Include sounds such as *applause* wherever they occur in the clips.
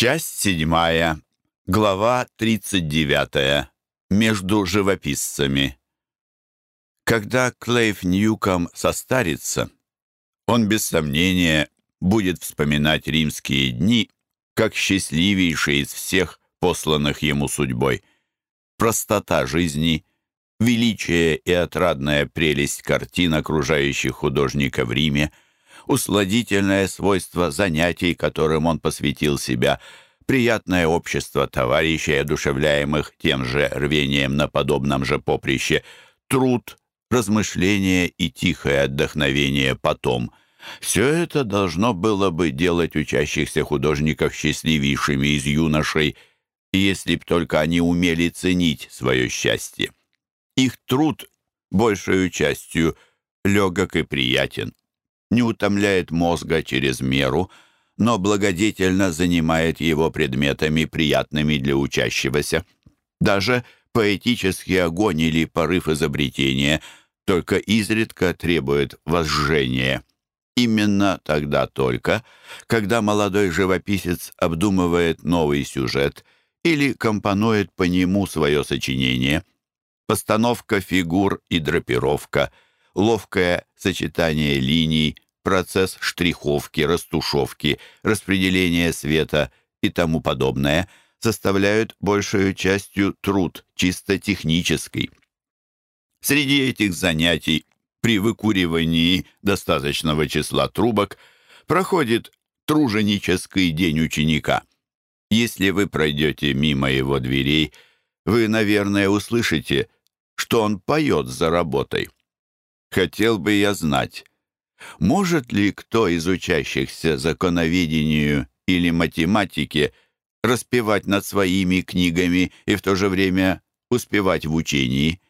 Часть седьмая. Глава тридцать девятая. Между живописцами. Когда Клейв Ньюком состарится, он без сомнения будет вспоминать римские дни как счастливейшие из всех посланных ему судьбой. Простота жизни, величие и отрадная прелесть картин, окружающих художника в Риме — усладительное свойство занятий, которым он посвятил себя, приятное общество товарищей, одушевляемых тем же рвением на подобном же поприще, труд, размышление и тихое отдохновение потом. Все это должно было бы делать учащихся художников счастливейшими из юношей, если б только они умели ценить свое счастье. Их труд, большей частью, легок и приятен не утомляет мозга через меру, но благодетельно занимает его предметами, приятными для учащегося. Даже поэтический огонь или порыв изобретения только изредка требует возжжения. Именно тогда только, когда молодой живописец обдумывает новый сюжет или компонует по нему свое сочинение. Постановка фигур и драпировка – ловкое сочетание линий, процесс штриховки, растушевки, распределения света и тому подобное составляют большую частью труд чисто технический. Среди этих занятий при выкуривании достаточного числа трубок проходит труженический день ученика. Если вы пройдете мимо его дверей, вы, наверное, услышите, что он поет за работой. Хотел бы я знать, может ли кто из учащихся законоведению или математике распевать над своими книгами и в то же время успевать в учении?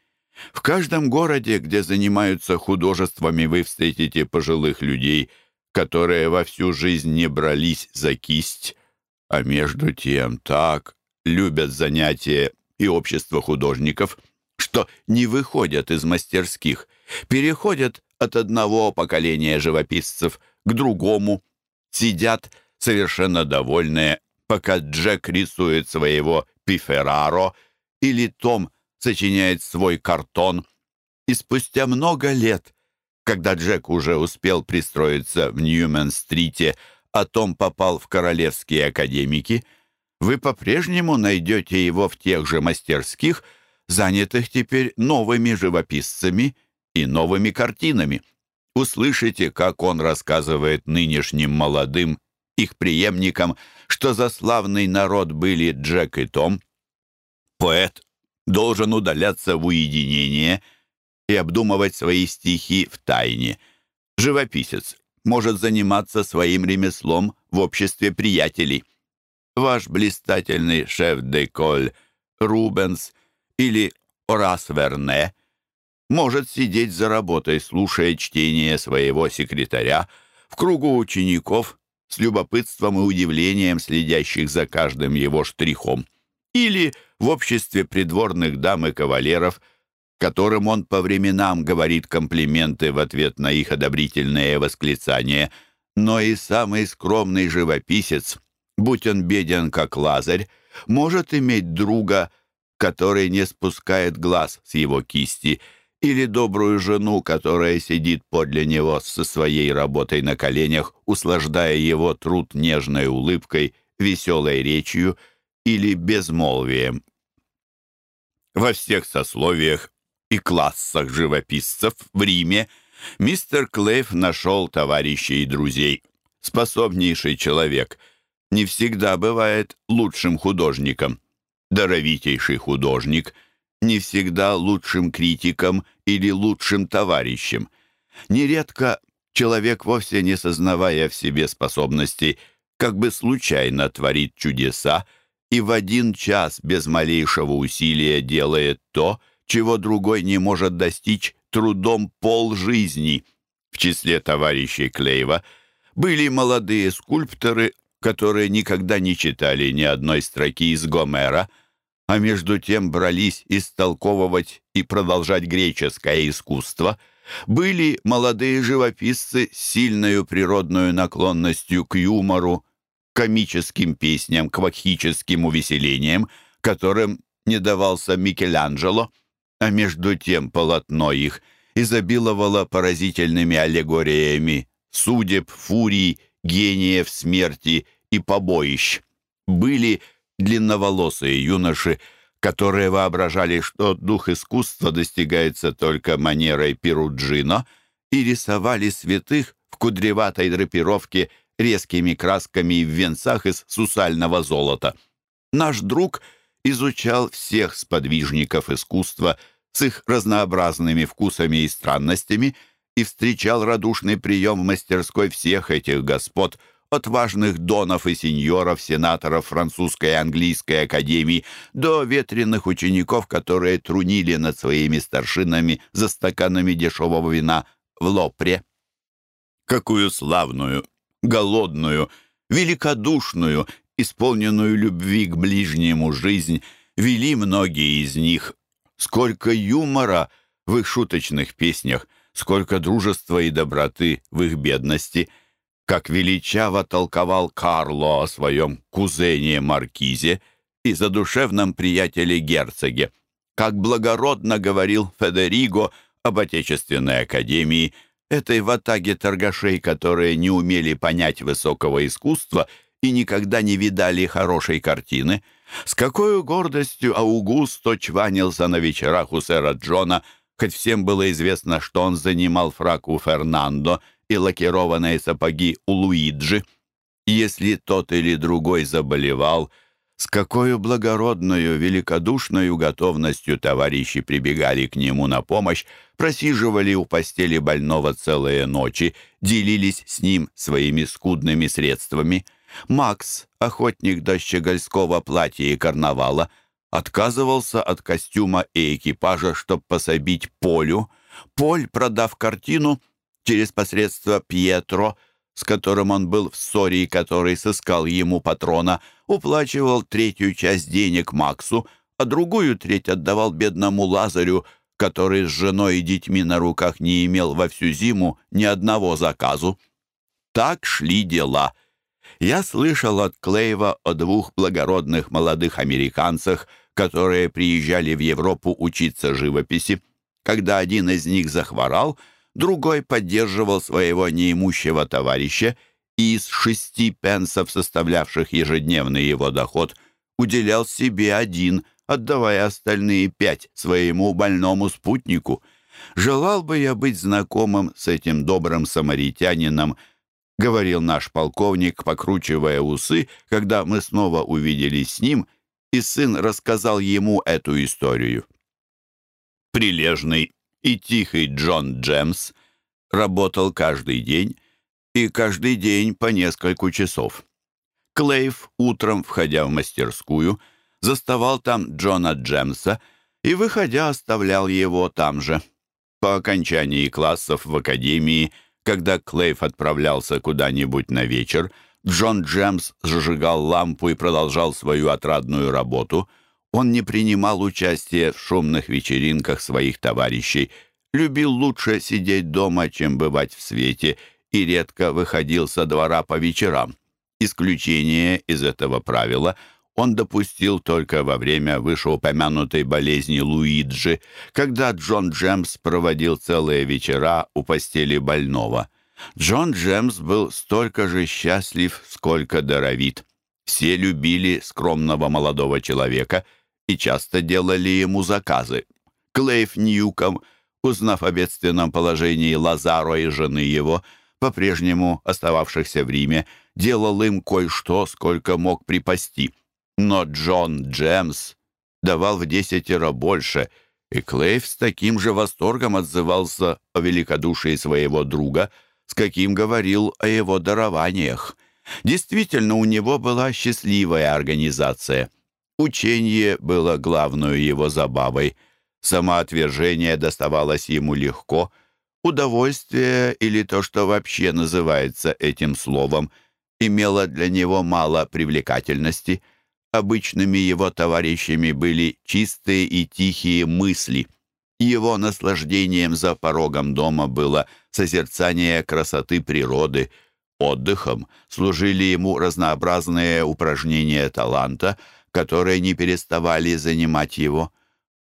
В каждом городе, где занимаются художествами, вы встретите пожилых людей, которые во всю жизнь не брались за кисть, а между тем так любят занятия и общество художников, что не выходят из мастерских – переходят от одного поколения живописцев к другому, сидят совершенно довольные, пока Джек рисует своего пифераро или Том сочиняет свой картон. И спустя много лет, когда Джек уже успел пристроиться в Ньюмен-стрите, а Том попал в королевские академики, вы по-прежнему найдете его в тех же мастерских, занятых теперь новыми живописцами – и новыми картинами. Услышите, как он рассказывает нынешним молодым, их преемникам, что за славный народ были Джек и Том. Поэт должен удаляться в уединение и обдумывать свои стихи в тайне. Живописец может заниматься своим ремеслом в обществе приятелей. Ваш блистательный шеф-деколь Рубенс или Орас Верне может сидеть за работой, слушая чтение своего секретаря, в кругу учеников, с любопытством и удивлением следящих за каждым его штрихом, или в обществе придворных дам и кавалеров, которым он по временам говорит комплименты в ответ на их одобрительные восклицания, но и самый скромный живописец, будь он беден как Лазарь, может иметь друга, который не спускает глаз с его кисти – или добрую жену, которая сидит подле него со своей работой на коленях, услаждая его труд нежной улыбкой, веселой речью или безмолвием. Во всех сословиях и классах живописцев в Риме мистер Клейф нашел товарищей и друзей. Способнейший человек не всегда бывает лучшим художником. Даровитейший художник — не всегда лучшим критиком или лучшим товарищем. Нередко человек, вовсе не сознавая в себе способностей, как бы случайно творит чудеса и в один час без малейшего усилия делает то, чего другой не может достичь трудом полжизни. В числе товарищей Клейва были молодые скульпторы, которые никогда не читали ни одной строки из Гомера – а между тем брались истолковывать и продолжать греческое искусство, были молодые живописцы с сильной природной наклонностью к юмору, комическим песням, к увеселениям, которым не давался Микеланджело, а между тем полотно их изобиловало поразительными аллегориями судеб, фурий, гениев смерти и побоищ. Были длинноволосые юноши, которые воображали, что дух искусства достигается только манерой Перуджино, и рисовали святых в кудреватой драпировке резкими красками и в венцах из сусального золота. Наш друг изучал всех сподвижников искусства с их разнообразными вкусами и странностями и встречал радушный прием в мастерской всех этих господ – от важных донов и сеньоров, сенаторов французской и английской академии до ветреных учеников, которые трунили над своими старшинами за стаканами дешевого вина в Лопре. Какую славную, голодную, великодушную, исполненную любви к ближнему жизнь вели многие из них. Сколько юмора в их шуточных песнях, сколько дружества и доброты в их бедности — как величаво толковал Карло о своем кузене Маркизе и задушевном приятеле герцоге, как благородно говорил Федериго об Отечественной Академии, этой ватаге торгашей, которые не умели понять высокого искусства и никогда не видали хорошей картины, с какой гордостью Аугусто чванился на вечерах у сэра Джона, хоть всем было известно, что он занимал фрак у Фернандо — и лакированные сапоги у Луиджи. Если тот или другой заболевал, с какой благородную, великодушную готовностью товарищи прибегали к нему на помощь, просиживали у постели больного целые ночи, делились с ним своими скудными средствами. Макс, охотник до щегольского платья и карнавала, отказывался от костюма и экипажа, чтобы пособить Полю. Поль, продав картину, через посредство Пьетро, с которым он был в ссоре и который сыскал ему патрона, уплачивал третью часть денег Максу, а другую треть отдавал бедному Лазарю, который с женой и детьми на руках не имел во всю зиму ни одного заказу. Так шли дела. Я слышал от Клейва о двух благородных молодых американцах, которые приезжали в Европу учиться живописи. Когда один из них захворал — другой поддерживал своего неимущего товарища и из шести пенсов, составлявших ежедневный его доход, уделял себе один, отдавая остальные пять своему больному спутнику. «Желал бы я быть знакомым с этим добрым самаритянином», — говорил наш полковник, покручивая усы, когда мы снова увиделись с ним, и сын рассказал ему эту историю. Прилежный и тихий Джон Джемс работал каждый день и каждый день по несколько часов. Клейв, утром, входя в мастерскую, заставал там Джона Джемса и, выходя, оставлял его там же. По окончании классов в академии, когда Клейв отправлялся куда-нибудь на вечер, Джон Джемс зажигал лампу и продолжал свою отрадную работу — он не принимал участия в шумных вечеринках своих товарищей, любил лучше сидеть дома, чем бывать в свете, и редко выходил со двора по вечерам. Исключение из этого правила он допустил только во время вышеупомянутой болезни Луиджи, когда Джон Джемс проводил целые вечера у постели больного. Джон Джемс был столько же счастлив, сколько даровит. Все любили скромного молодого человека — и часто делали ему заказы. Клейф Ньюком, узнав о бедственном положении Лазаро и жены его, по-прежнему остававшихся в Риме, делал им кое-что, сколько мог припасти. Но Джон Джемс давал в десятеро больше, и Клейф с таким же восторгом отзывался о великодушии своего друга, с каким говорил о его дарованиях. Действительно, у него была счастливая организация — Учение было главной его забавой. Самоотвержение доставалось ему легко. Удовольствие, или то, что вообще называется этим словом, имело для него мало привлекательности. Обычными его товарищами были чистые и тихие мысли. Его наслаждением за порогом дома было созерцание красоты природы. Отдыхом служили ему разнообразные упражнения таланта, которые не переставали занимать его.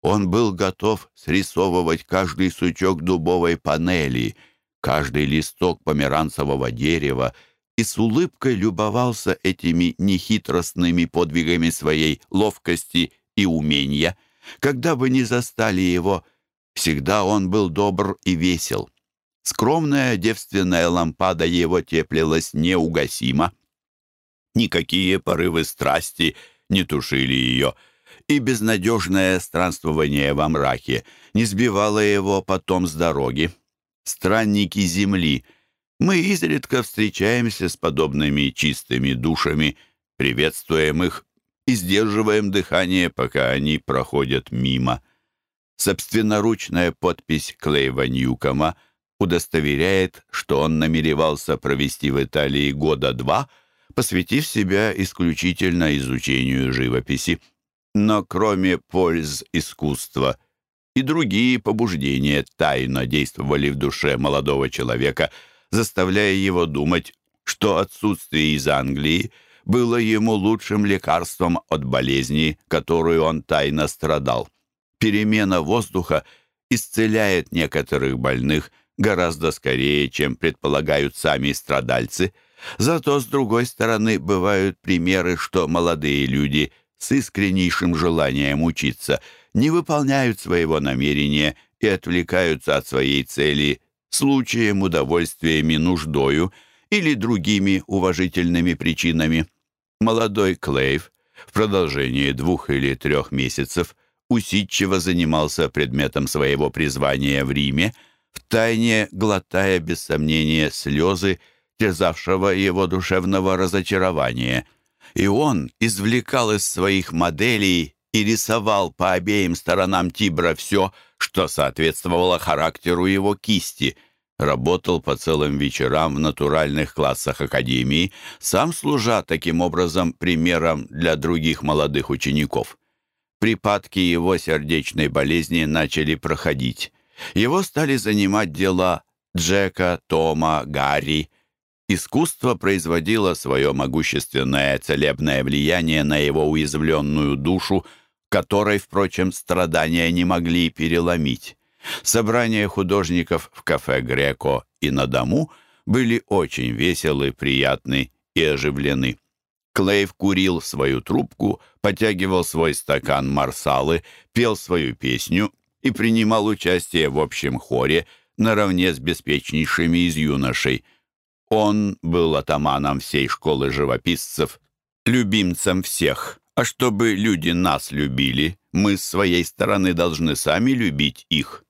Он был готов срисовывать каждый сучок дубовой панели, каждый листок померанцевого дерева и с улыбкой любовался этими нехитростными подвигами своей ловкости и умения. Когда бы ни застали его, всегда он был добр и весел. Скромная девственная лампада его теплилась неугасимо. Никакие порывы страсти не тушили ее, и безнадежное странствование во мраке не сбивало его потом с дороги. Странники земли, мы изредка встречаемся с подобными чистыми душами, приветствуем их и сдерживаем дыхание, пока они проходят мимо. Собственноручная подпись Клейва Ньюкома — удостоверяет, что он намеревался провести в Италии года два, посвятив себя исключительно изучению живописи. Но кроме польз искусства и другие побуждения тайно действовали в душе молодого человека, заставляя его думать, что отсутствие из Англии было ему лучшим лекарством от болезни, которую он тайно страдал. Перемена воздуха исцеляет некоторых больных – гораздо скорее, чем предполагают сами страдальцы. Зато, с другой стороны, бывают примеры, что молодые люди с искреннейшим желанием учиться не выполняют своего намерения и отвлекаются от своей цели случаем, удовольствиями, нуждою или другими уважительными причинами. Молодой Клейв в продолжении двух или трех месяцев усидчиво занимался предметом своего призвания в Риме – втайне глотая, без сомнения, слезы, терзавшего его душевного разочарования. И он извлекал из своих моделей и рисовал по обеим сторонам Тибра все, что соответствовало характеру его кисти. Работал по целым вечерам в натуральных классах Академии, сам служа таким образом примером для других молодых учеников. Припадки его сердечной болезни начали проходить. Его стали занимать дела Джека, Тома, Гарри. Искусство производило свое могущественное целебное влияние на его уязвленную душу, которой, впрочем, страдания не могли переломить. Собрания художников в кафе «Греко» и на дому были очень веселы, приятны и оживлены. Клейв курил свою трубку, потягивал свой стакан марсалы, пел свою песню и принимал участие в общем хоре наравне с беспечнейшими из юношей. Он был атаманом всей школы живописцев, любимцем всех. А чтобы люди нас любили, мы с своей стороны должны сами любить их.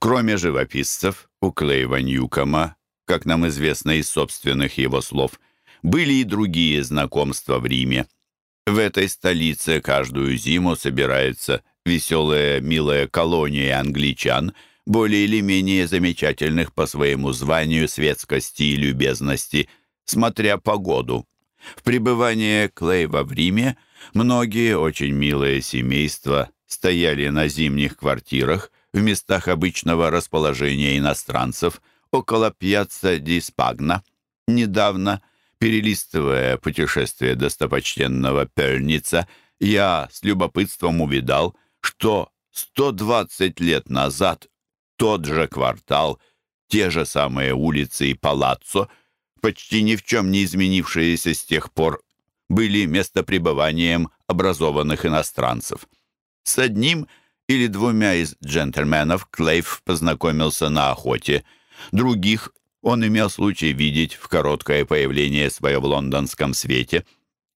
Кроме живописцев, у Клейва Ньюкома, как нам известно из собственных его слов, были и другие знакомства в Риме. В этой столице каждую зиму собирается веселая, милая колония англичан, более или менее замечательных по своему званию светскости и любезности, смотря погоду. В пребывание Клейва в Риме многие очень милые семейства стояли на зимних квартирах в местах обычного расположения иностранцев около пьяцца Ди Спагна. Недавно, перелистывая путешествие достопочтенного Пельница, я с любопытством увидал, что 120 лет назад тот же квартал, те же самые улицы и палаццо, почти ни в чем не изменившиеся с тех пор, были местопребыванием образованных иностранцев. С одним или двумя из джентльменов Клейв познакомился на охоте, других он имел случай видеть в короткое появление свое в лондонском свете.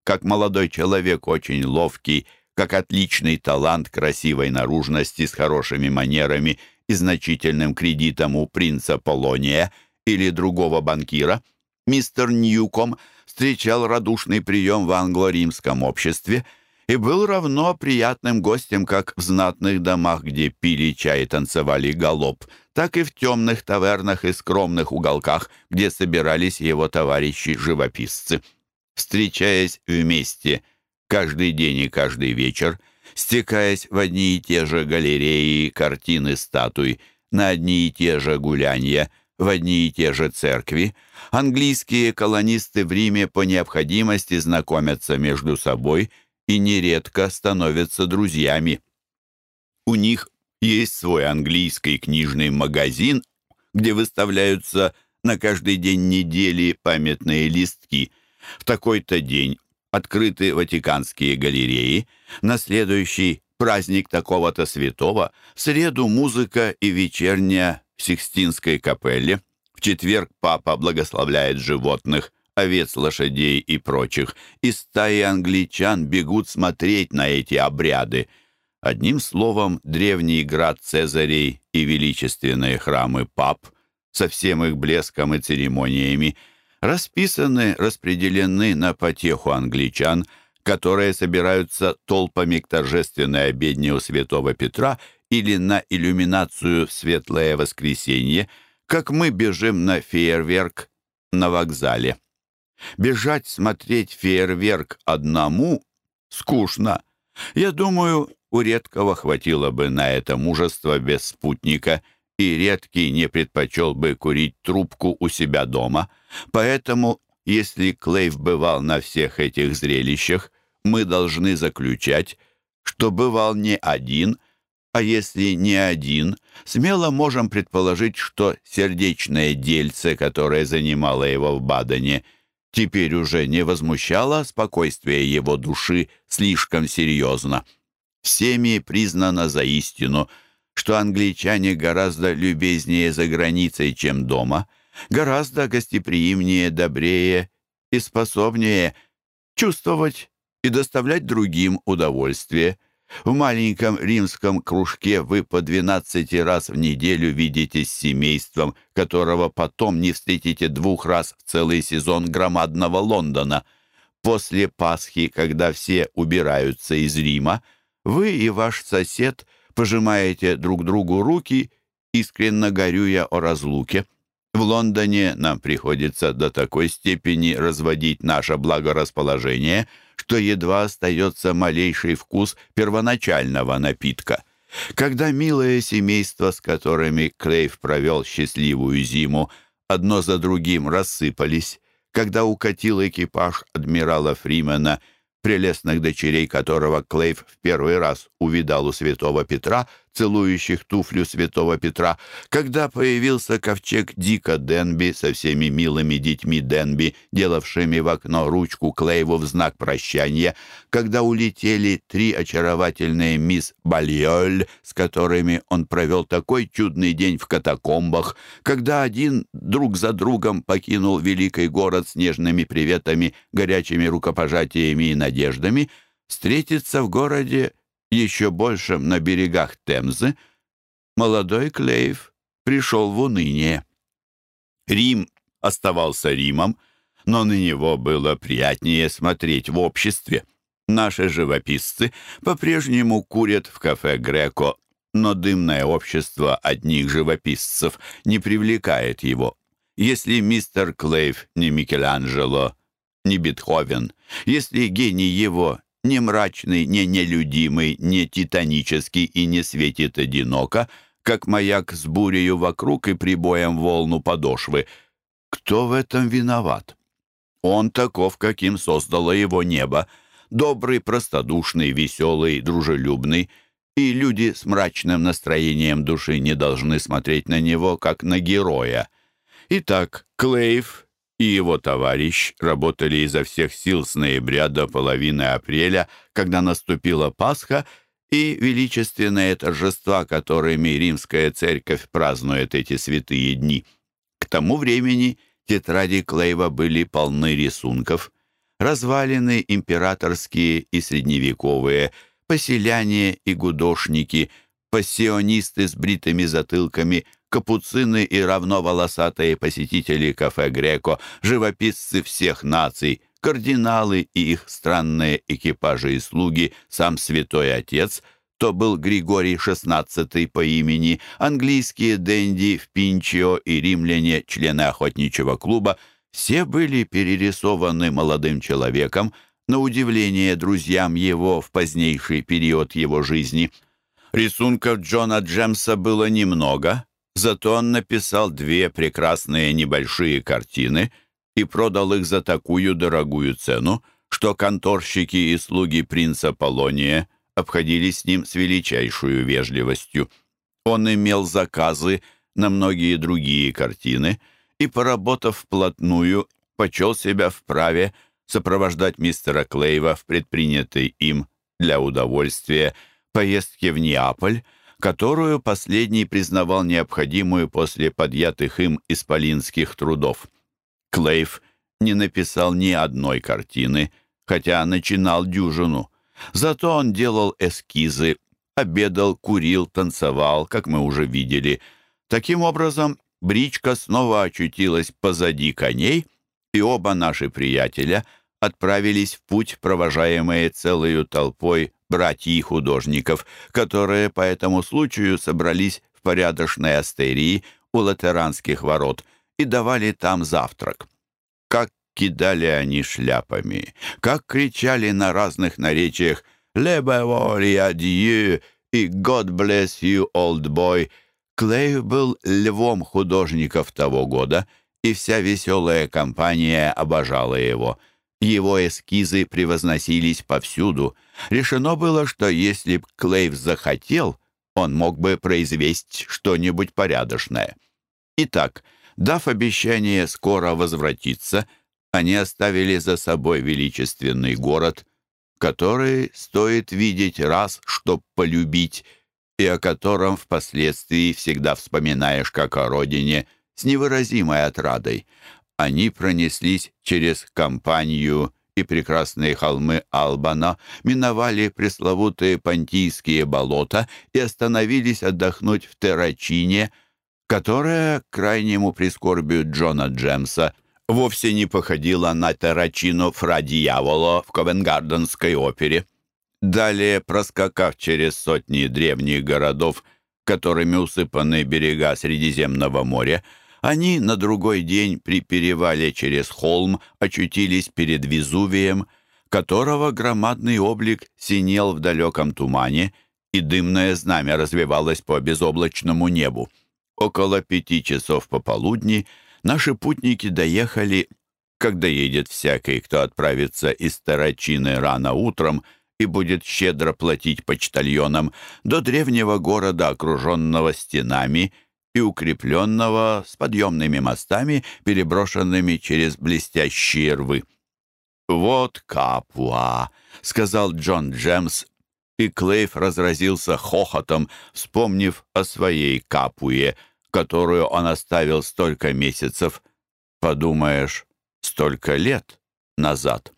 Как молодой человек, очень ловкий, как отличный талант красивой наружности с хорошими манерами и значительным кредитом у принца Полония или другого банкира, мистер Ньюком встречал радушный прием в англо-римском обществе и был равно приятным гостем как в знатных домах, где пили чай и танцевали галоп, так и в темных тавернах и скромных уголках, где собирались его товарищи-живописцы. Встречаясь вместе – каждый день и каждый вечер, стекаясь в одни и те же галереи, картины, статуи, на одни и те же гулянья, в одни и те же церкви, английские колонисты в Риме по необходимости знакомятся между собой и нередко становятся друзьями. У них есть свой английский книжный магазин, где выставляются на каждый день недели памятные листки. В такой-то день открыты Ватиканские галереи, на следующий праздник такого-то святого, в среду музыка и вечерняя в Сикстинской капелле, в четверг папа благословляет животных, овец, лошадей и прочих, и стаи англичан бегут смотреть на эти обряды. Одним словом, древний град Цезарей и величественные храмы пап со всем их блеском и церемониями расписаны, распределены на потеху англичан, которые собираются толпами к торжественной обедне у святого Петра или на иллюминацию в Светлое Воскресенье, как мы бежим на фейерверк на вокзале. Бежать смотреть фейерверк одному скучно. Я думаю, у редкого хватило бы на это мужества без спутника, и редкий не предпочел бы курить трубку у себя дома. Поэтому, если Клейв бывал на всех этих зрелищах, мы должны заключать, что бывал не один, а если не один, смело можем предположить, что сердечное дельце, которое занимало его в Бадене, теперь уже не возмущало спокойствие его души слишком серьезно. Всеми признано за истину, что англичане гораздо любезнее за границей, чем дома, гораздо гостеприимнее, добрее и способнее чувствовать и доставлять другим удовольствие – в маленьком римском кружке вы по 12 раз в неделю видитесь с семейством, которого потом не встретите двух раз в целый сезон громадного Лондона. После Пасхи, когда все убираются из Рима, вы и ваш сосед пожимаете друг другу руки, искренне горюя о разлуке. В Лондоне нам приходится до такой степени разводить наше благорасположение, что едва остается малейший вкус первоначального напитка. Когда милое семейство, с которыми Клейв провел счастливую зиму, одно за другим рассыпались, когда укатил экипаж адмирала Фримена – прелестных дочерей которого Клейв в первый раз увидал у святого Петра, целующих туфлю святого Петра, когда появился ковчег Дика Денби со всеми милыми детьми Денби, делавшими в окно ручку Клейву в знак прощания, когда улетели три очаровательные мисс Бальоль, с которыми он провел такой чудный день в катакомбах, когда один друг за другом покинул великий город с нежными приветами, горячими рукопожатиями и надеждами, встретиться в городе еще большем на берегах Темзы, молодой Клейв пришел в уныние. Рим оставался Римом, но на него было приятнее смотреть в обществе. Наши живописцы по-прежнему курят в кафе «Греко», но дымное общество одних живописцев не привлекает его. Если мистер Клейв не Микеланджело, не Бетховен, если гений его не мрачный, не нелюдимый, не титанический и не светит одиноко, как маяк с бурею вокруг и прибоем волну подошвы. Кто в этом виноват? Он таков, каким создало его небо. Добрый, простодушный, веселый, дружелюбный. И люди с мрачным настроением души не должны смотреть на него, как на героя. Итак, Клейв и его товарищ работали изо всех сил с ноября до половины апреля, когда наступила Пасха, и величественные торжества, которыми римская церковь празднует эти святые дни. К тому времени тетради Клейва были полны рисунков. Развалины императорские и средневековые, поселяне и гудошники, пассионисты с бритыми затылками – капуцины и равно волосатые посетители кафе «Греко», живописцы всех наций, кардиналы и их странные экипажи и слуги, сам святой отец, то был Григорий XVI по имени, английские денди в Пинчио и римляне, члены охотничьего клуба, все были перерисованы молодым человеком, на удивление друзьям его в позднейший период его жизни. Рисунков Джона Джемса было немного, Зато он написал две прекрасные небольшие картины и продал их за такую дорогую цену, что конторщики и слуги принца Полония обходились с ним с величайшую вежливостью. Он имел заказы на многие другие картины и, поработав вплотную, почел себя вправе сопровождать мистера Клейва в предпринятой им для удовольствия поездке в Неаполь, которую последний признавал необходимую после подъятых им исполинских трудов. Клейв не написал ни одной картины, хотя начинал дюжину. Зато он делал эскизы, обедал, курил, танцевал, как мы уже видели. Таким образом, бричка снова очутилась позади коней, и оба наши приятеля отправились в путь, провожаемые целой толпой братьев-художников, которые по этому случаю собрались в порядочной астерии у латеранских ворот и давали там завтрак. Как кидали они шляпами, как кричали на разных наречиях «Le bevori adieu» и «God bless you, old boy». Клей был львом художников того года, и вся веселая компания обожала его. Его эскизы превозносились повсюду. Решено было, что если б Клейв захотел, он мог бы произвести что-нибудь порядочное. Итак, дав обещание скоро возвратиться, они оставили за собой величественный город, который стоит видеть раз, чтоб полюбить, и о котором впоследствии всегда вспоминаешь как о родине с невыразимой отрадой. Они пронеслись через компанию и прекрасные холмы Албана, миновали пресловутые Понтийские болота и остановились отдохнуть в Террачине, которая, к крайнему прискорбию Джона Джемса, вовсе не походила на Террачино фра Дьяволо в Ковенгарденской опере. Далее, проскакав через сотни древних городов, которыми усыпаны берега Средиземного моря, они на другой день при перевале через холм очутились перед Везувием, которого громадный облик синел в далеком тумане, и дымное знамя развивалось по безоблачному небу. Около пяти часов пополудни — Наши путники доехали, как доедет всякий, кто отправится из Тарачины рано утром и будет щедро платить почтальонам, до древнего города, окруженного стенами и укрепленного с подъемными мостами, переброшенными через блестящие рвы. «Вот Капуа», — сказал Джон Джемс, и Клейф разразился хохотом, вспомнив о своей Капуе — которую он оставил столько месяцев, подумаешь, столько лет назад.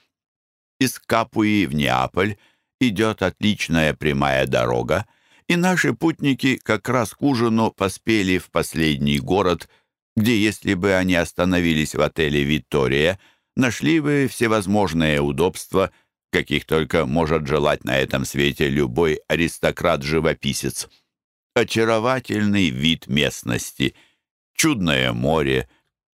Из Капуи в Неаполь идет отличная прямая дорога, и наши путники как раз к ужину поспели в последний город, где, если бы они остановились в отеле «Виктория», нашли бы всевозможные удобства, каких только может желать на этом свете любой аристократ-живописец. Очаровательный вид местности, чудное море,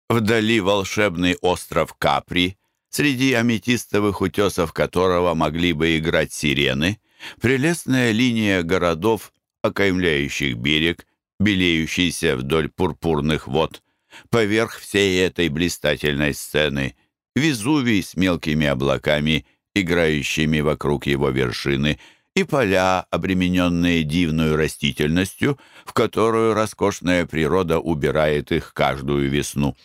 вдали волшебный остров Капри, среди аметистовых утесов которого могли бы играть сирены, прелестная линия городов, окаймляющих берег, белеющийся вдоль пурпурных вод. Поверх всей этой блистательной сцены Везувий с мелкими облаками, играющими вокруг его вершины — и поля, обремененные дивной растительностью, в которую роскошная природа убирает их каждую весну.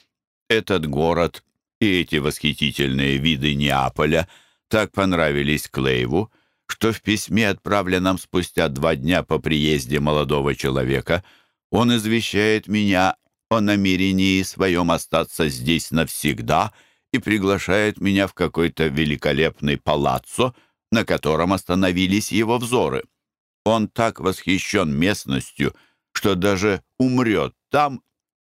Этот город и эти восхитительные виды Неаполя так понравились Клейву, что в письме, отправленном спустя два дня по приезде молодого человека, он извещает меня о намерении своем остаться здесь навсегда и приглашает меня в какой-то великолепный палаццо — на котором остановились его взоры. Он так восхищен местностью, что даже умрет там,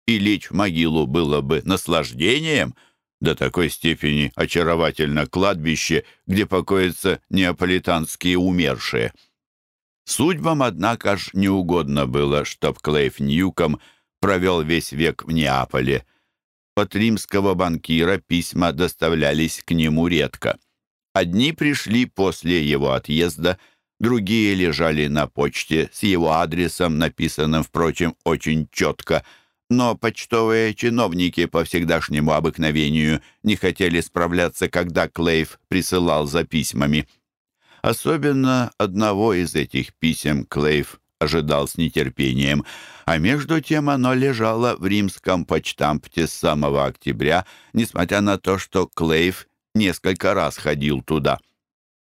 и лечь в могилу было бы наслаждением, до такой степени очаровательно кладбище, где покоятся неаполитанские умершие. Судьбам, однако ж, не угодно было, чтоб Клейф Ньюком провел весь век в Неаполе. От римского банкира письма доставлялись к нему редко. Одни пришли после его отъезда, другие лежали на почте с его адресом, написанным, впрочем, очень четко — но почтовые чиновники по всегдашнему обыкновению не хотели справляться, когда Клейв присылал за письмами. Особенно одного из этих писем Клейв ожидал с нетерпением, а между тем оно лежало в римском почтампте с самого октября, несмотря на то, что Клейв несколько раз ходил туда.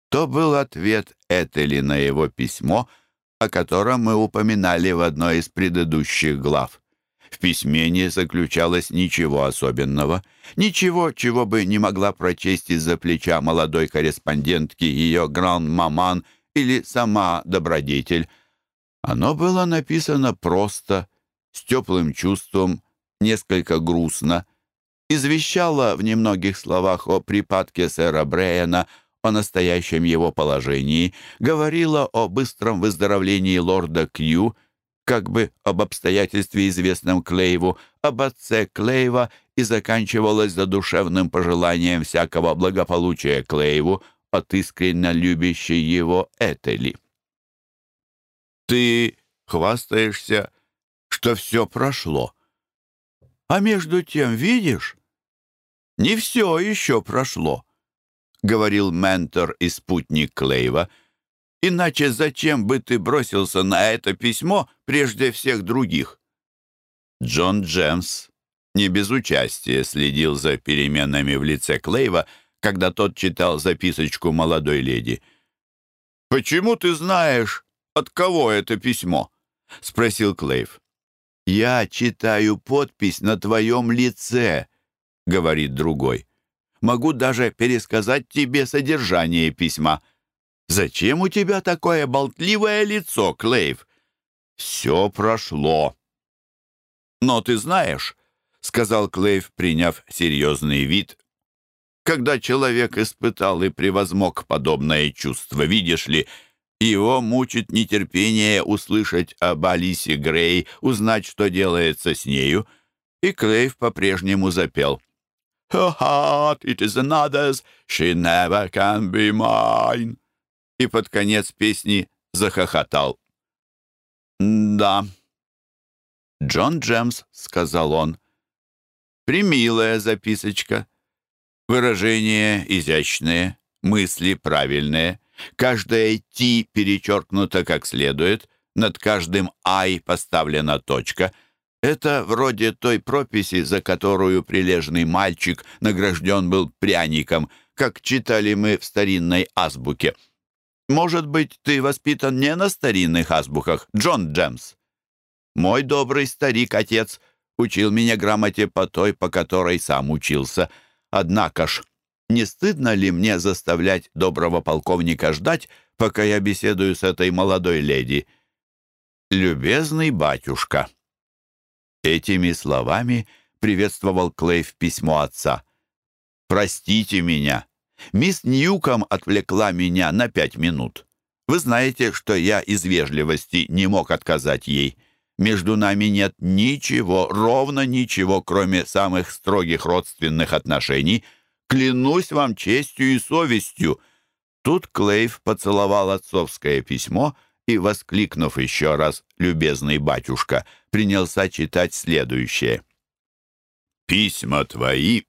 То был ответ Этели на его письмо, о котором мы упоминали в одной из предыдущих глав. В письме не заключалось ничего особенного, ничего, чего бы не могла прочесть из-за плеча молодой корреспондентки ее гран-маман или сама добродетель. Оно было написано просто, с теплым чувством, несколько грустно, извещало в немногих словах о припадке сэра Брэена, о настоящем его положении, говорило о быстром выздоровлении лорда Кью — как бы об обстоятельстве, известном Клейву, об отце Клейва и заканчивалось задушевным пожеланием всякого благополучия Клейву от искренне любящей его Этели. «Ты хвастаешься, что все прошло. А между тем, видишь, не все еще прошло», — говорил ментор и спутник Клейва — Иначе зачем бы ты бросился на это письмо прежде всех других?» Джон Джемс не без участия следил за переменами в лице Клейва, когда тот читал записочку молодой леди. «Почему ты знаешь, от кого это письмо?» — спросил Клейв. «Я читаю подпись на твоем лице», — говорит другой. «Могу даже пересказать тебе содержание письма». Зачем у тебя такое болтливое лицо, Клейв? Все прошло. Но ты знаешь, — сказал Клейв, приняв серьезный вид, когда человек испытал и превозмог подобное чувство, видишь ли, его мучит нетерпение услышать об Алисе Грей, узнать, что делается с нею. И Клейв по-прежнему запел. «Her heart, it is another's, she never can be mine» и под конец песни захохотал. «Да». «Джон Джемс», — сказал он, — «примилая записочка. Выражения изящные, мысли правильные, каждая «ти» перечеркнута как следует, над каждым «ай» поставлена точка — это вроде той прописи, за которую прилежный мальчик награжден был пряником, как читали мы в старинной азбуке. Может быть, ты воспитан не на старинных азбуках, Джон Джемс? Мой добрый старик-отец учил меня грамоте по той, по которой сам учился. Однако ж, не стыдно ли мне заставлять доброго полковника ждать, пока я беседую с этой молодой леди? Любезный батюшка. Этими словами приветствовал Клейв письмо отца. «Простите меня. Мисс Ньюком отвлекла меня на пять минут. Вы знаете, что я из вежливости не мог отказать ей. Между нами нет ничего, ровно ничего, кроме самых строгих родственных отношений. Клянусь вам честью и совестью». Тут Клейв поцеловал отцовское письмо и, воскликнув еще раз «любезный батюшка», принялся читать следующее. «Письма твои,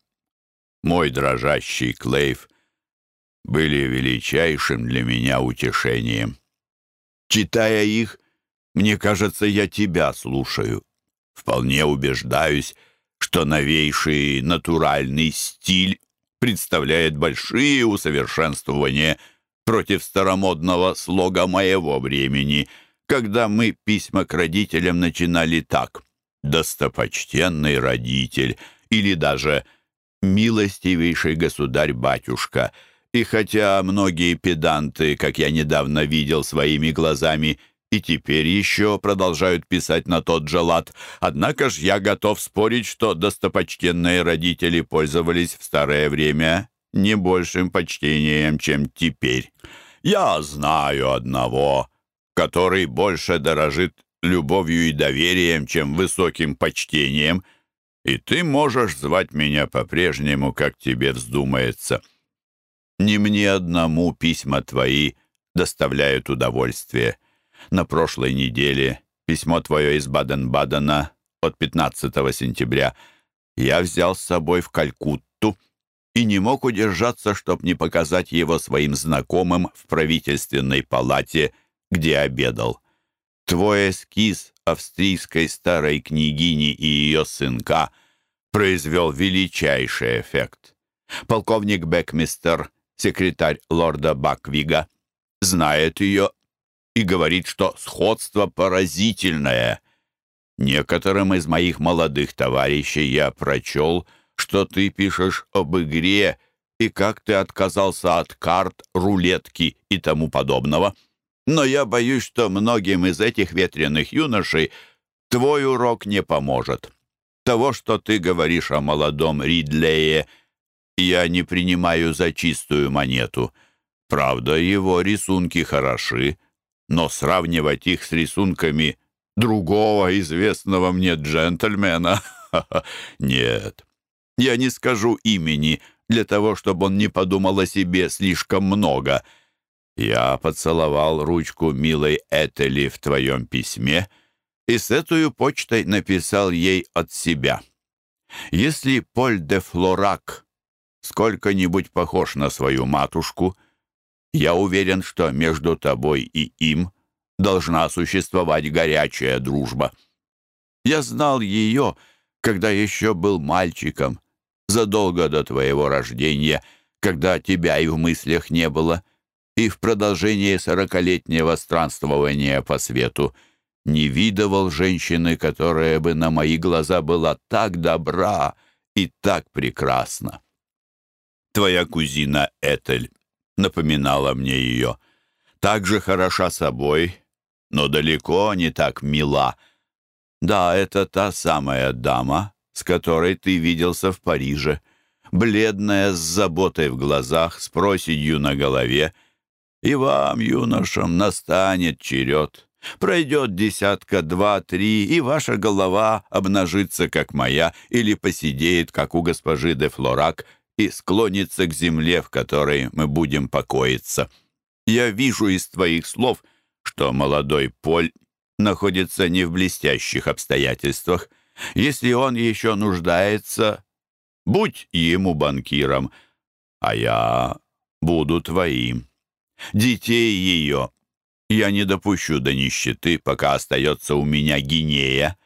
мой дрожащий Клейв, были величайшим для меня утешением. Читая их, мне кажется, я тебя слушаю. Вполне убеждаюсь, что новейший натуральный стиль представляет большие усовершенствования против старомодного слога моего времени, когда мы письма к родителям начинали так «Достопочтенный родитель» или даже «Милостивейший государь-батюшка», и хотя многие педанты, как я недавно видел своими глазами, и теперь еще продолжают писать на тот же лад, однако ж я готов спорить, что достопочтенные родители пользовались в старое время не большим почтением, чем теперь. Я знаю одного, который больше дорожит любовью и доверием, чем высоким почтением, и ты можешь звать меня по-прежнему, как тебе вздумается». Не мне одному письма твои доставляют удовольствие. На прошлой неделе письмо твое из Баден-Бадена от 15 сентября я взял с собой в Калькутту и не мог удержаться, чтобы не показать его своим знакомым в правительственной палате, где обедал. Твой эскиз австрийской старой княгини и ее сынка произвел величайший эффект. Полковник Бекмистер, секретарь лорда Баквига, знает ее и говорит, что сходство поразительное. Некоторым из моих молодых товарищей я прочел, что ты пишешь об игре и как ты отказался от карт, рулетки и тому подобного. Но я боюсь, что многим из этих ветреных юношей твой урок не поможет. Того, что ты говоришь о молодом Ридлее, я не принимаю за чистую монету. Правда, его рисунки хороши, но сравнивать их с рисунками другого известного мне джентльмена *laughs* нет. Я не скажу имени для того, чтобы он не подумал о себе слишком много. Я поцеловал ручку милой Этели в твоем письме и с этой почтой написал ей от себя. Если Поль де Флорак сколько-нибудь похож на свою матушку, я уверен, что между тобой и им должна существовать горячая дружба. Я знал ее, когда еще был мальчиком, задолго до твоего рождения, когда тебя и в мыслях не было, и в продолжении сорокалетнего странствования по свету не видывал женщины, которая бы на мои глаза была так добра и так прекрасна. Твоя кузина Этель напоминала мне ее. Так же хороша собой, но далеко не так мила. Да, это та самая дама, с которой ты виделся в Париже, бледная, с заботой в глазах, с проседью на голове. И вам, юношам, настанет черед. Пройдет десятка, два, три, и ваша голова обнажится, как моя, или посидеет, как у госпожи де Флорак, и склонится к земле, в которой мы будем покоиться. Я вижу из твоих слов, что молодой Поль находится не в блестящих обстоятельствах. Если он еще нуждается, будь ему банкиром, а я буду твоим. Детей ее я не допущу до нищеты, пока остается у меня гинея.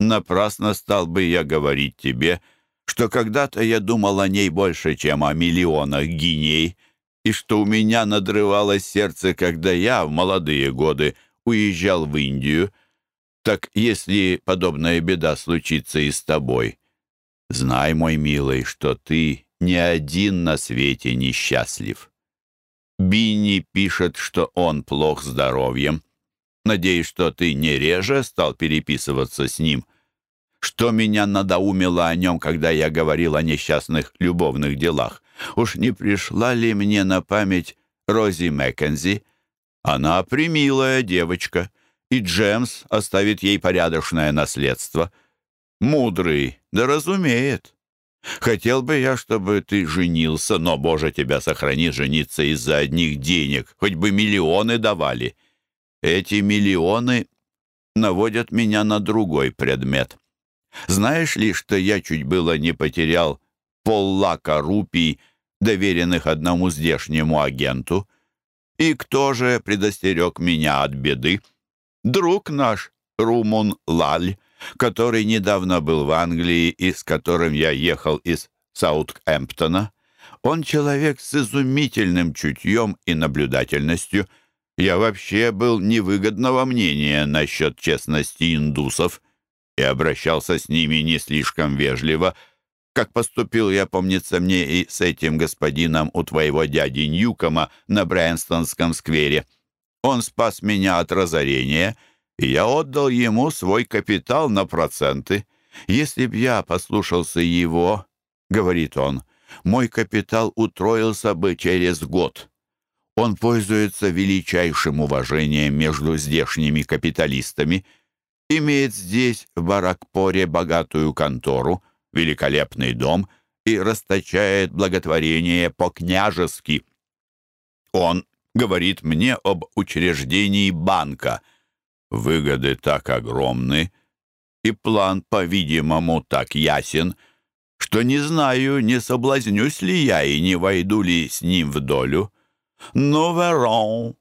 Напрасно стал бы я говорить тебе, — что когда-то я думал о ней больше, чем о миллионах гиней, и что у меня надрывалось сердце, когда я в молодые годы уезжал в Индию. Так если подобная беда случится и с тобой, знай, мой милый, что ты не один на свете несчастлив. Бинни пишет, что он плох здоровьем. Надеюсь, что ты не реже стал переписываться с ним — что меня надоумило о нем, когда я говорил о несчастных любовных делах? Уж не пришла ли мне на память Рози Маккензи? Она примилая девочка, и Джемс оставит ей порядочное наследство. Мудрый, да разумеет. Хотел бы я, чтобы ты женился, но, Боже, тебя сохрани жениться из-за одних денег, хоть бы миллионы давали. Эти миллионы наводят меня на другой предмет. Знаешь ли, что я чуть было не потерял поллака рупий, доверенных одному здешнему агенту? И кто же предостерег меня от беды? Друг наш, Румун Лаль, который недавно был в Англии и с которым я ехал из Саутгемптона. Он человек с изумительным чутьем и наблюдательностью. Я вообще был невыгодного мнения насчет честности индусов и обращался с ними не слишком вежливо, как поступил я, помнится мне, и с этим господином у твоего дяди Ньюкома на Брэнстонском сквере. Он спас меня от разорения, и я отдал ему свой капитал на проценты. Если б я послушался его, — говорит он, — мой капитал утроился бы через год. Он пользуется величайшим уважением между здешними капиталистами — имеет здесь, в Баракпоре, богатую контору, великолепный дом и расточает благотворение по-княжески. Он говорит мне об учреждении банка. Выгоды так огромны, и план, по-видимому, так ясен, что не знаю, не соблазнюсь ли я и не войду ли с ним в долю. Но верон.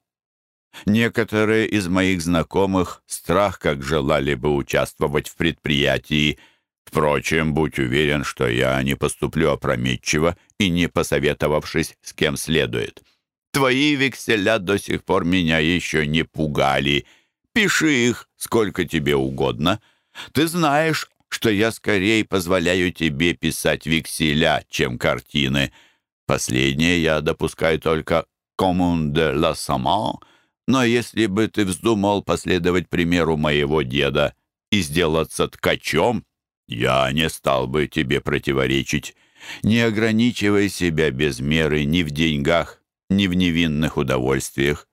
Некоторые из моих знакомых страх как желали бы участвовать в предприятии. Впрочем, будь уверен, что я не поступлю опрометчиво и не посоветовавшись с кем следует. Твои векселя до сих пор меня еще не пугали. Пиши их сколько тебе угодно. Ты знаешь, что я скорее позволяю тебе писать векселя, чем картины. Последнее я допускаю только «коммун де ла сама», но если бы ты вздумал последовать примеру моего деда и сделаться ткачом, я не стал бы тебе противоречить. Не ограничивай себя без меры ни в деньгах, ни в невинных удовольствиях.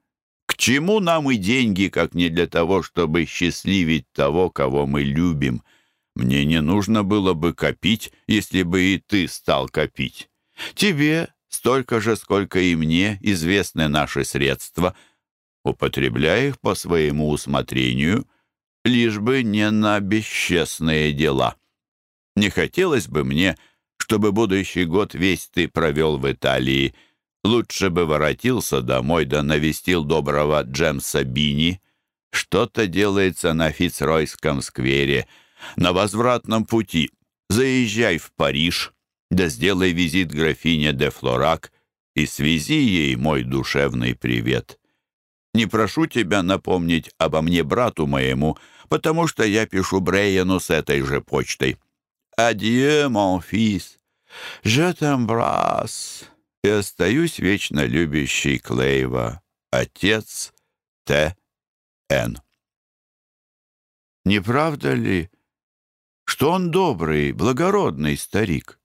К чему нам и деньги, как не для того, чтобы счастливить того, кого мы любим? Мне не нужно было бы копить, если бы и ты стал копить. Тебе столько же, сколько и мне, известны наши средства — употребляя их по своему усмотрению, лишь бы не на бесчестные дела. Не хотелось бы мне, чтобы будущий год весь ты провел в Италии. Лучше бы воротился домой да навестил доброго Джемса Бини. Что-то делается на Фицройском сквере. На возвратном пути заезжай в Париж, да сделай визит графине де Флорак и свези ей мой душевный привет. Не прошу тебя напомнить обо мне брату моему, потому что я пишу Брейену с этой же почтой. Адье, мон фис, je t'embrasse, и остаюсь вечно любящий Клейва, отец Т. Н. Не правда ли, что он добрый, благородный старик?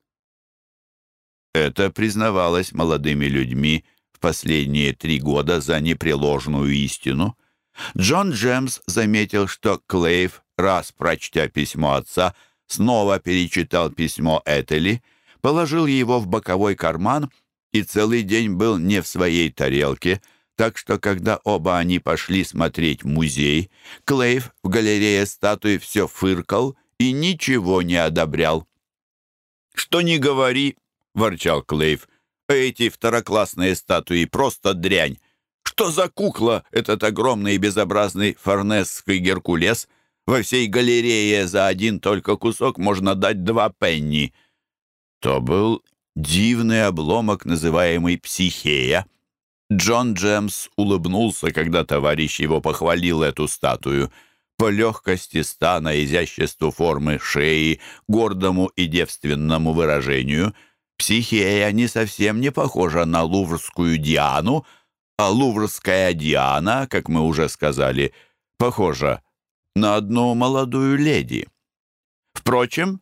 Это признавалось молодыми людьми, последние три года за непреложную истину. Джон Джемс заметил, что Клейв, раз прочтя письмо отца, снова перечитал письмо Этели, положил его в боковой карман и целый день был не в своей тарелке, так что когда оба они пошли смотреть музей, Клейв в галерее статуи все фыркал и ничего не одобрял. «Что не говори», — ворчал Клейв, — эти второклассные статуи просто дрянь. Что за кукла этот огромный и безобразный форнесский Геркулес? Во всей галерее за один только кусок можно дать два пенни. То был дивный обломок, называемый «Психея». Джон Джемс улыбнулся, когда товарищ его похвалил эту статую. По легкости стана, изяществу формы шеи, гордому и девственному выражению — Психея не совсем не похожа на луврскую Диану, а луврская Диана, как мы уже сказали, похожа на одну молодую леди. Впрочем,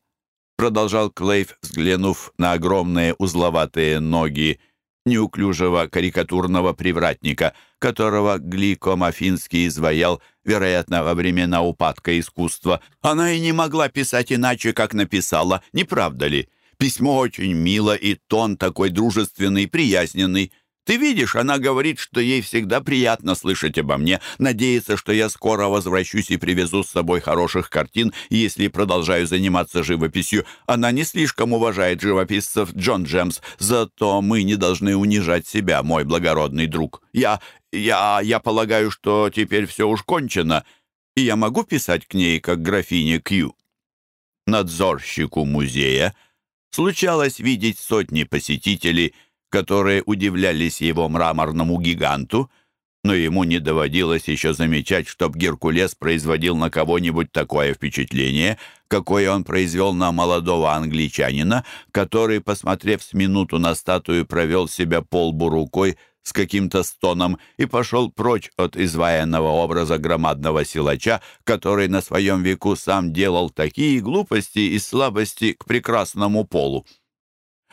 продолжал Клейв, взглянув на огромные узловатые ноги неуклюжего карикатурного привратника, которого Глико Мафинский изваял, вероятно, во времена упадка искусства. Она и не могла писать иначе, как написала, не правда ли? Письмо очень мило, и тон такой дружественный, приязненный. Ты видишь, она говорит, что ей всегда приятно слышать обо мне, надеется, что я скоро возвращусь и привезу с собой хороших картин, если продолжаю заниматься живописью. Она не слишком уважает живописцев Джон Джемс, зато мы не должны унижать себя, мой благородный друг. Я... я... я полагаю, что теперь все уж кончено, и я могу писать к ней, как графине Кью. Надзорщику музея — Случалось видеть сотни посетителей, которые удивлялись его мраморному гиганту, но ему не доводилось еще замечать, чтоб Геркулес производил на кого-нибудь такое впечатление, какое он произвел на молодого англичанина, который, посмотрев с минуту на статую, провел себя полбу рукой с каким-то стоном и пошел прочь от изваянного образа громадного силача, который на своем веку сам делал такие глупости и слабости к прекрасному полу.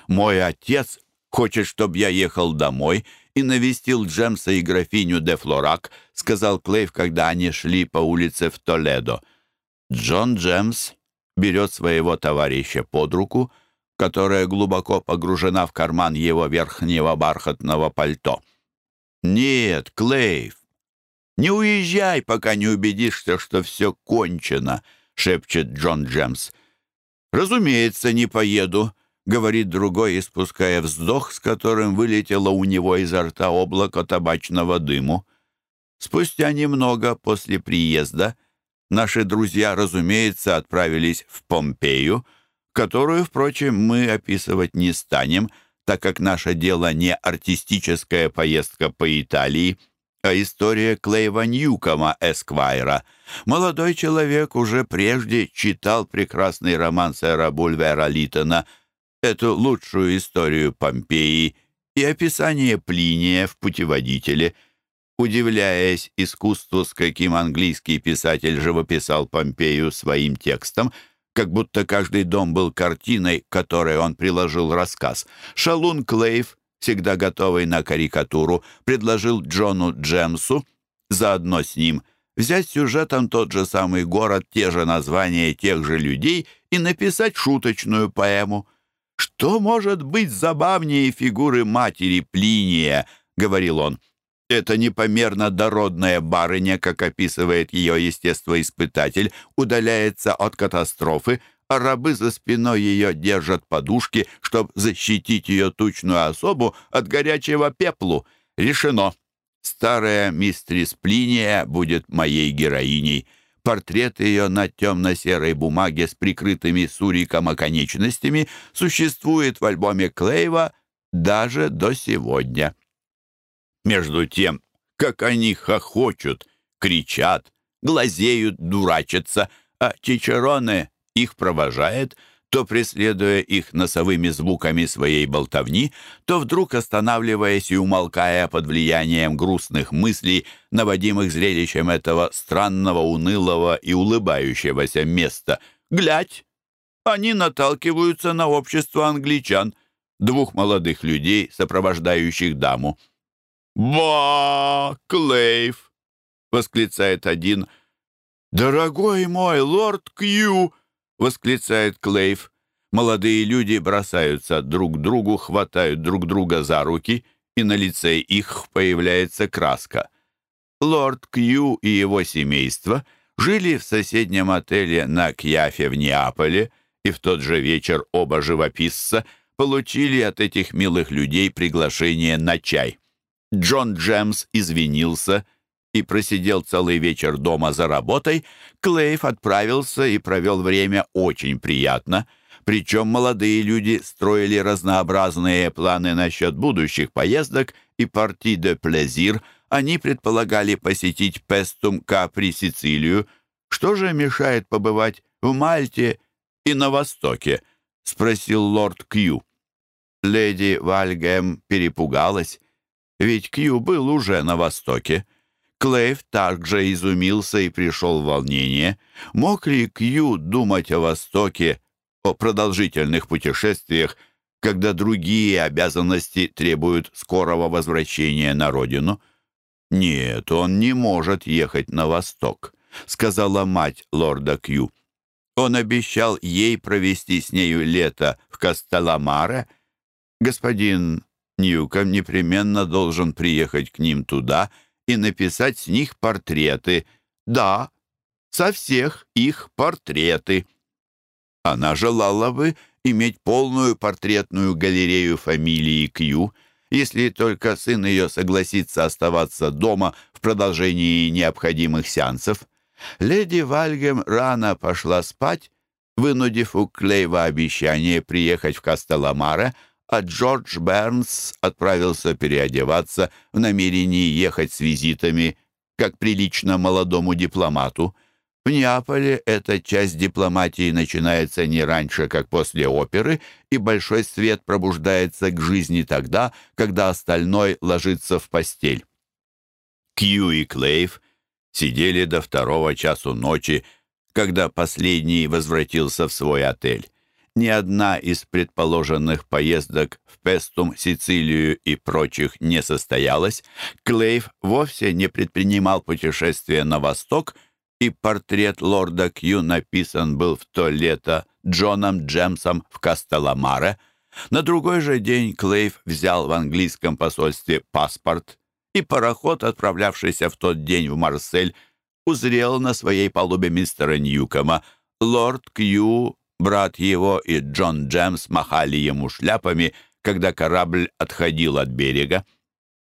«Мой отец хочет, чтобы я ехал домой и навестил Джемса и графиню де Флорак», сказал Клейв, когда они шли по улице в Толедо. Джон Джемс берет своего товарища под руку — которая глубоко погружена в карман его верхнего бархатного пальто. «Нет, Клейв, не уезжай, пока не убедишься, что все кончено», — шепчет Джон Джемс. «Разумеется, не поеду», — говорит другой, испуская вздох, с которым вылетело у него изо рта облако табачного дыму. Спустя немного после приезда наши друзья, разумеется, отправились в Помпею, которую, впрочем, мы описывать не станем, так как наше дело не артистическая поездка по Италии, а история Клейва Ньюкома Эсквайра. Молодой человек уже прежде читал прекрасный роман сэра Бульвера Литтона, эту лучшую историю Помпеи и описание Плиния в «Путеводителе», удивляясь искусству, с каким английский писатель живописал Помпею своим текстом – как будто каждый дом был картиной, которой он приложил рассказ. Шалун Клейв, всегда готовый на карикатуру, предложил Джону Джемсу, заодно с ним, взять сюжетом тот же самый город, те же названия тех же людей и написать шуточную поэму. «Что может быть забавнее фигуры матери Плиния?» — говорил он. Эта непомерно дородная барыня, как описывает ее естествоиспытатель, удаляется от катастрофы, а рабы за спиной ее держат подушки, чтобы защитить ее тучную особу от горячего пеплу. Решено. Старая мистрис Плиния будет моей героиней. Портрет ее на темно-серой бумаге с прикрытыми суриком оконечностями существует в альбоме Клейва даже до сегодня. Между тем, как они хохочут, кричат, глазеют, дурачатся, а Чичероне их провожает, то преследуя их носовыми звуками своей болтовни, то вдруг останавливаясь и умолкая под влиянием грустных мыслей, наводимых зрелищем этого странного, унылого и улыбающегося места. Глядь! Они наталкиваются на общество англичан, двух молодых людей, сопровождающих даму. «Ба, Клейв!» — восклицает один. «Дорогой мой, лорд Кью!» — восклицает Клейв. Молодые люди бросаются друг к другу, хватают друг друга за руки, и на лице их появляется краска. Лорд Кью и его семейство жили в соседнем отеле на Кьяфе в Неаполе, и в тот же вечер оба живописца получили от этих милых людей приглашение на чай. Джон Джемс извинился и просидел целый вечер дома за работой, Клейв отправился и провел время очень приятно. Причем молодые люди строили разнообразные планы насчет будущих поездок и парти де плезир. Они предполагали посетить Пестум Капри Сицилию. Что же мешает побывать в Мальте и на Востоке? — спросил лорд Кью. Леди Вальгем перепугалась ведь Кью был уже на Востоке. Клейв также изумился и пришел в волнение. Мог ли Кью думать о Востоке, о продолжительных путешествиях, когда другие обязанности требуют скорого возвращения на родину? «Нет, он не может ехать на восток», — сказала мать лорда Кью. Он обещал ей провести с нею лето в Кастеламаре. Господин Ньюком непременно должен приехать к ним туда и написать с них портреты. Да, со всех их портреты. Она желала бы иметь полную портретную галерею фамилии Кью, если только сын ее согласится оставаться дома в продолжении необходимых сеансов. Леди Вальгем рано пошла спать, вынудив у Клейва обещание приехать в Кастеламаре, а Джордж Бернс отправился переодеваться в намерении ехать с визитами, как прилично молодому дипломату. В Неаполе эта часть дипломатии начинается не раньше, как после оперы, и большой свет пробуждается к жизни тогда, когда остальной ложится в постель. Кью и Клейв сидели до второго часу ночи, когда последний возвратился в свой отель ни одна из предположенных поездок в Пестум, Сицилию и прочих не состоялась, Клейв вовсе не предпринимал путешествия на восток, и портрет лорда Кью написан был в то лето Джоном Джемсом в Кастеламаре. На другой же день Клейв взял в английском посольстве паспорт и пароход, отправлявшийся в тот день в Марсель, узрел на своей палубе мистера Ньюкома. Лорд Кью, брат его и Джон Джемс махали ему шляпами, когда корабль отходил от берега.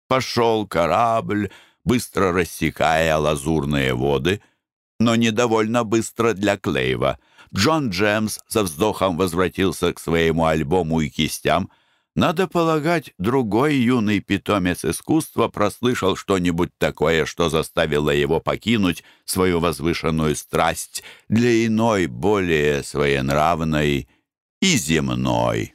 Пошел корабль, быстро рассекая лазурные воды, но недовольно быстро для Клейва. Джон Джемс со вздохом возвратился к своему альбому и кистям — надо полагать, другой юный питомец искусства прослышал что-нибудь такое, что заставило его покинуть свою возвышенную страсть для иной, более своенравной и земной.